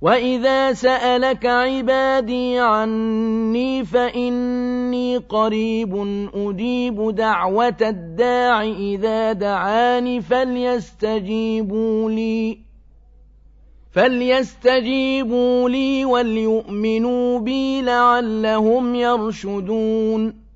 وَإِذَا سَأَلَكَ عِبَادِي عَنِّي فَإِنِّي قَرِيبٌ أُجِيبُ دَعْوَةَ الدَّاعِ إِذَا دعاني فَلْيَسْتَجِيبُوا لِي فَلْيَسْتَجِيبُوا لِي وَلْيُؤْمِنُوا بِي لَعَلَّهُمْ يَرْشُدُونَ